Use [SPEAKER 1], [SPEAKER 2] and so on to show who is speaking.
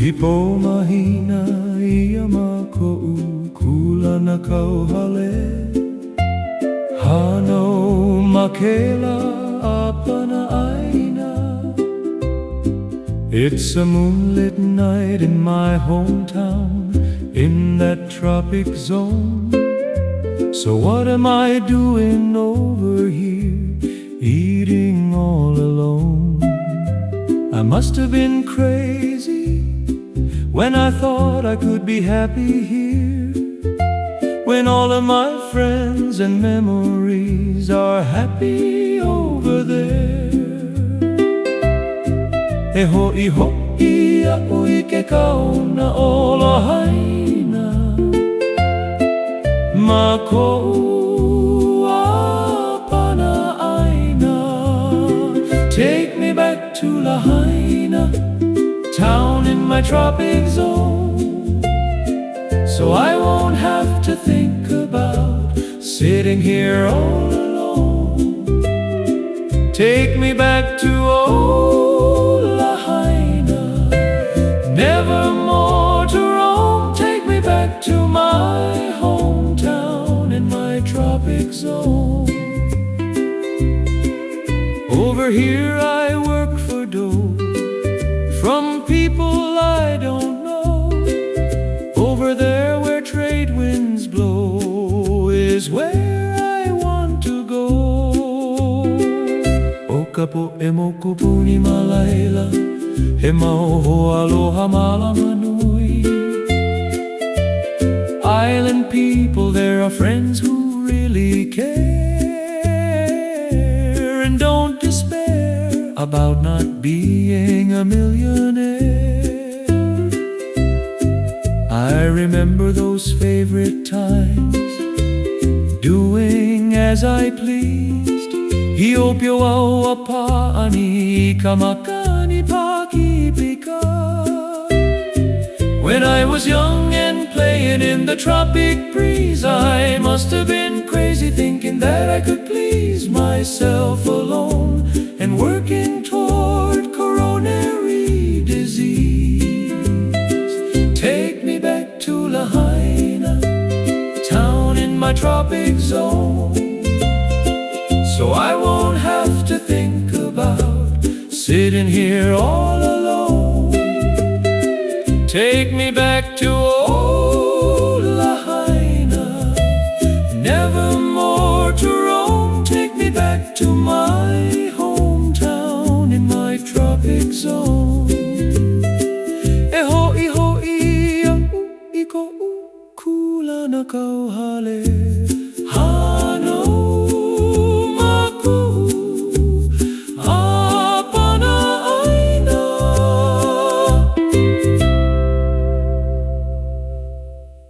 [SPEAKER 1] Hipomahina ia mā ko'u kulana kauhale Hano makela apana aina. It's a moonlit night in my hometown In that tropic zone. So what am I doing over here Eating all alone? I must have been crazy when I thought I could be happy here When all of my friends and memories Are happy over there. E ho i ho i a ui ke kauna o la haina. Ma kou pana aina. Take me back to Lahaina Town in my tropic zone. So I won't have to think about Sitting here all alone. Take me back to old Never more to roam. Take me back to my hometown In my tropic zone. Over here I From people I don't know. Over there where trade winds blow Is where I want to go. O kapo e moku puni malaila He mauho aloha malama nui Island people, there are friends who really care about not being a millionaire. I remember those favorite times Doing as I pleased. Hiopio au paani kamakani When I was young and playing in the tropic breeze I must have been crazy thinking that I could please myself my tropic zone. So I won't have to think about Sitting here all alone. Take me back to old Lahaina Never more to roam. Take me back to my hometown In my tropic zone. E ho i ho i a u i ko u kula na kauhale. Hano